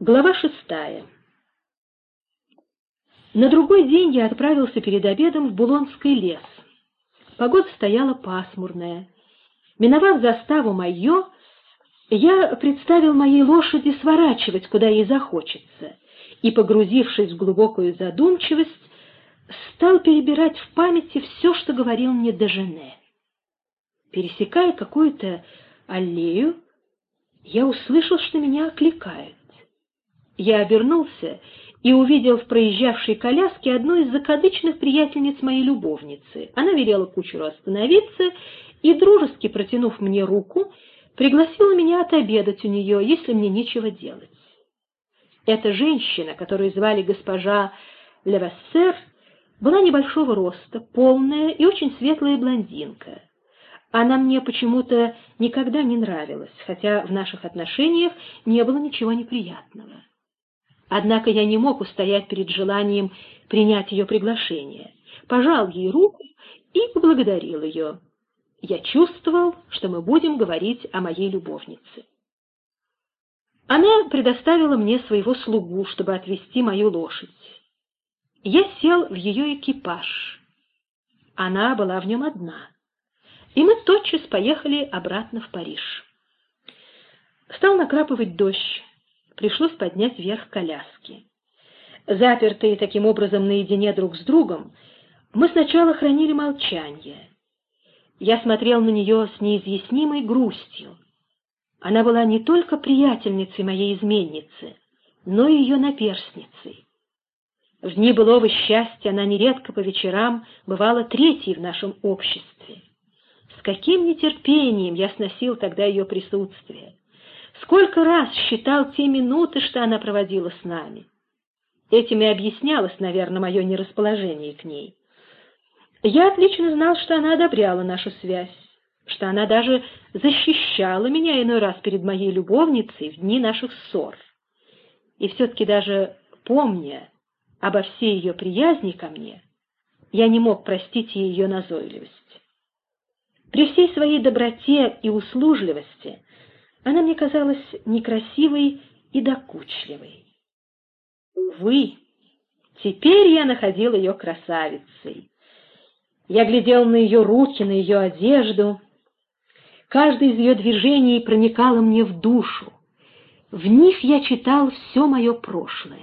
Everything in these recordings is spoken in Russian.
Глава шестая. На другой день я отправился перед обедом в Булонский лес. Погода стояла пасмурная. Миновав заставу Майо, я представил моей лошади сворачивать, куда ей захочется, и, погрузившись в глубокую задумчивость, стал перебирать в памяти все, что говорил мне Дежене. Пересекая какую-то аллею, я услышал, что меня окликают. Я обернулся и увидел в проезжавшей коляске одну из закадычных приятельниц моей любовницы. Она велела кучеру остановиться и, дружески протянув мне руку, пригласила меня отобедать у нее, если мне нечего делать. Эта женщина, которую звали госпожа Левассер, была небольшого роста, полная и очень светлая блондинка. Она мне почему-то никогда не нравилась, хотя в наших отношениях не было ничего неприятного. Однако я не мог устоять перед желанием принять ее приглашение. Пожал ей руку и поблагодарил ее. Я чувствовал, что мы будем говорить о моей любовнице. Она предоставила мне своего слугу, чтобы отвезти мою лошадь. Я сел в ее экипаж. Она была в нем одна. И мы тотчас поехали обратно в Париж. Стал накрапывать дождь пришлось поднять вверх коляски. Запертые таким образом наедине друг с другом, мы сначала хранили молчание. Я смотрел на нее с неизъяснимой грустью. Она была не только приятельницей моей изменницы, но и ее наперсницей. В дни былого счастья она нередко по вечерам бывала третьей в нашем обществе. С каким нетерпением я сносил тогда ее присутствие. Сколько раз считал те минуты, что она проводила с нами. Этим и объяснялось, наверное, мое нерасположение к ней. Я отлично знал, что она одобряла нашу связь, что она даже защищала меня иной раз перед моей любовницей в дни наших ссор. И все-таки даже помня обо всей ее приязни ко мне, я не мог простить ее назойливость. При всей своей доброте и услужливости она мне казалась некрасивой и докучливой. Увы, теперь я находил ее красавицей. Я глядел на ее руки, на ее одежду. Каждое из ее движений проникало мне в душу. В них я читал все мое прошлое.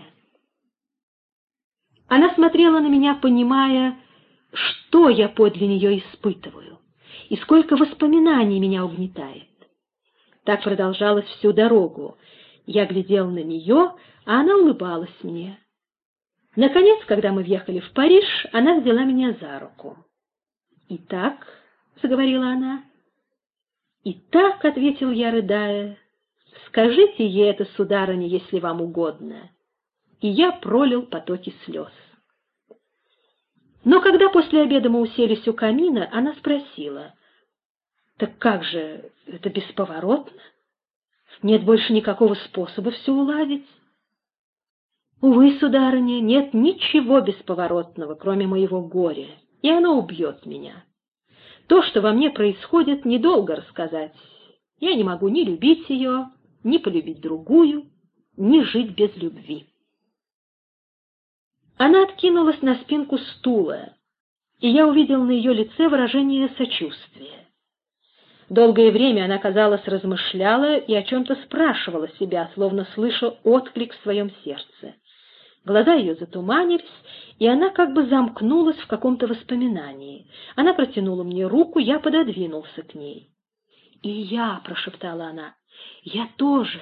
Она смотрела на меня, понимая, что я подле нее испытываю и сколько воспоминаний меня угнетает. Так продолжалось всю дорогу. Я глядел на нее, а она улыбалась мне. Наконец, когда мы въехали в Париж, она взяла меня за руку. «Итак», — заговорила она, — «итак», — ответил я, рыдая, — «скажите ей это, сударыня, если вам угодно». И я пролил потоки слез. Но когда после обеда мы уселись у камина, она спросила — так как же, это бесповоротно? Нет больше никакого способа все уладить? Увы, сударыня, нет ничего бесповоротного, кроме моего горя, и оно убьет меня. То, что во мне происходит, недолго рассказать. Я не могу ни любить ее, ни полюбить другую, ни жить без любви. Она откинулась на спинку стула, и я увидел на ее лице выражение сочувствия. Долгое время она, казалось, размышляла и о чем-то спрашивала себя, словно слыша отклик в своем сердце. Глаза ее затуманились, и она как бы замкнулась в каком-то воспоминании. Она протянула мне руку, я пододвинулся к ней. «И я», — прошептала она, — «я тоже,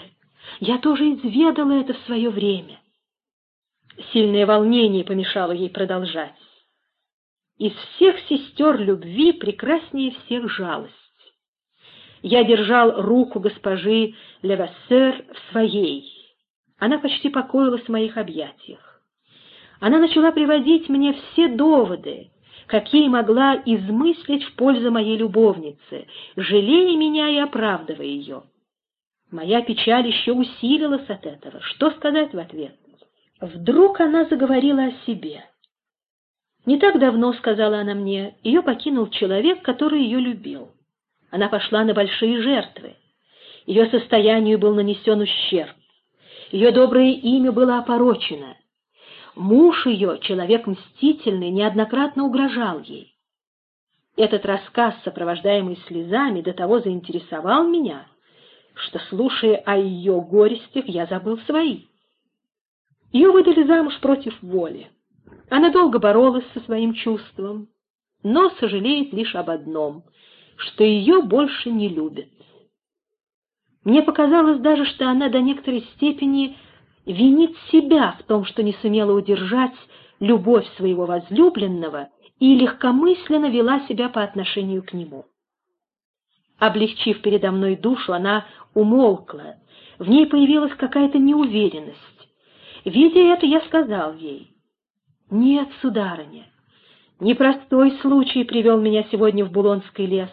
я тоже изведала это в свое время». Сильное волнение помешало ей продолжать. Из всех сестер любви прекраснее всех жалость. Я держал руку госпожи Левассер в своей. Она почти покоилась в моих объятиях. Она начала приводить мне все доводы, какие могла измыслить в пользу моей любовницы, жалея меня и оправдывая ее. Моя печаль еще усилилась от этого. Что сказать в ответ? Вдруг она заговорила о себе. Не так давно, сказала она мне, ее покинул человек, который ее любил. Она пошла на большие жертвы. Ее состоянию был нанесен ущерб. Ее доброе имя было опорочено. Муж ее, человек мстительный, неоднократно угрожал ей. Этот рассказ, сопровождаемый слезами, до того заинтересовал меня, что, слушая о ее горестях, я забыл свои. Ее выдали замуж против воли. Она долго боролась со своим чувством, но сожалеет лишь об одном, что ее больше не любят. Мне показалось даже, что она до некоторой степени винит себя в том, что не сумела удержать любовь своего возлюбленного и легкомысленно вела себя по отношению к нему. Облегчив передо мной душу, она умолкла, в ней появилась какая-то неуверенность. Видя это, я сказал ей, «Нет, сударыня, непростой случай привел меня сегодня в Булонский лес.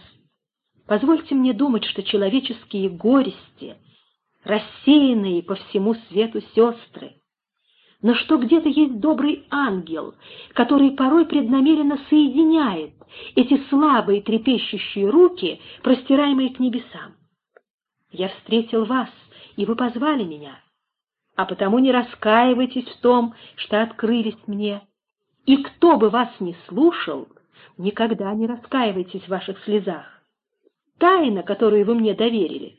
Позвольте мне думать, что человеческие горести, рассеянные по всему свету сестры, но что где-то есть добрый ангел, который порой преднамеренно соединяет эти слабые трепещущие руки, простираемые к небесам. Я встретил вас, и вы позвали меня, а потому не раскаивайтесь в том, что открылись мне. И кто бы вас ни слушал, никогда не раскаивайтесь в ваших слезах. Тайна, которую вы мне доверили,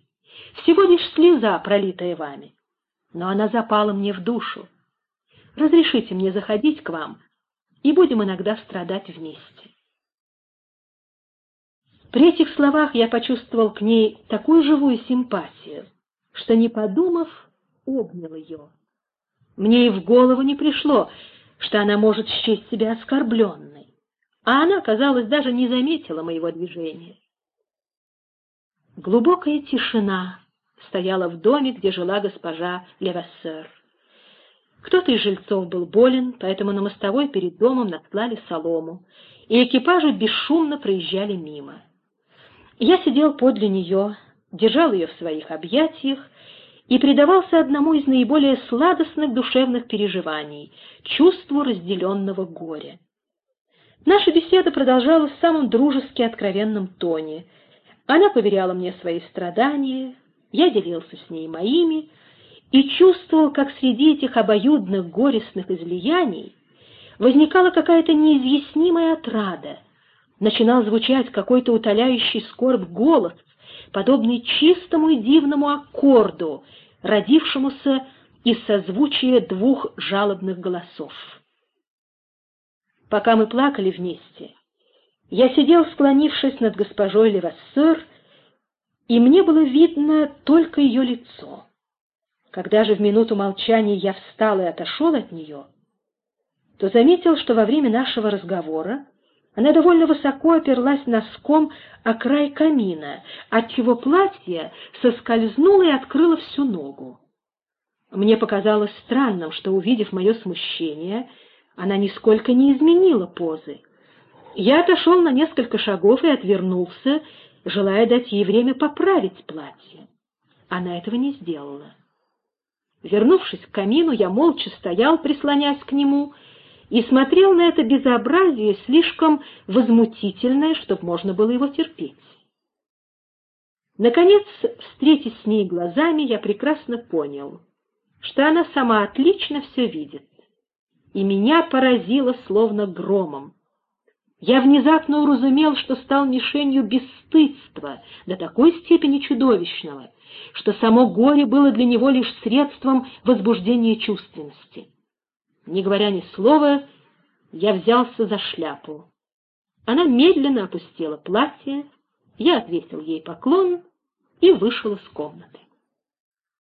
всего лишь слеза, пролитая вами, но она запала мне в душу. Разрешите мне заходить к вам, и будем иногда страдать вместе. При этих словах я почувствовал к ней такую живую симпатию, что, не подумав, обнял ее. Мне и в голову не пришло, что она может счесть себя оскорбленной, а она, казалось, даже не заметила моего движения. Глубокая тишина стояла в доме, где жила госпожа Левассер. Кто-то из жильцов был болен, поэтому на мостовой перед домом наслали солому, и экипажи бесшумно проезжали мимо. Я сидел подле нее, держал ее в своих объятиях и предавался одному из наиболее сладостных душевных переживаний — чувству разделенного горя. Наша беседа продолжалась в самом дружески откровенном тоне. Она поверяла мне свои страдания, я делился с ней моими и чувствовал, как среди этих обоюдных горестных излияний возникала какая-то неизъяснимая отрада — начинал звучать какой-то утоляющий скорбь голос, подобный чистому и дивному аккорду, родившемуся из созвучия двух жалобных голосов. Пока мы плакали вместе, я сидел, склонившись над госпожой Левассер, и мне было видно только ее лицо. Когда же в минуту молчания я встал и отошел от нее, то заметил, что во время нашего разговора она довольно высоко оперлась носком о край камина, отчего платье соскользнуло и открыло всю ногу. Мне показалось странным, что, увидев мое смущение, она нисколько не изменила позы. Я отошел на несколько шагов и отвернулся, желая дать ей время поправить платье. Она этого не сделала. Вернувшись к камину, я молча стоял, прислонясь к нему, и смотрел на это безобразие слишком возмутительное, чтобы можно было его терпеть. Наконец, встретясь с ней глазами, я прекрасно понял, что она сама отлично все видит, и меня поразило словно громом. Я внезапно уразумел, что стал мишенью бесстыдства до такой степени чудовищного, что само горе было для него лишь средством возбуждения чувственности. Не говоря ни слова, я взялся за шляпу. Она медленно опустила платье, я отвесил ей поклон и вышел из комнаты.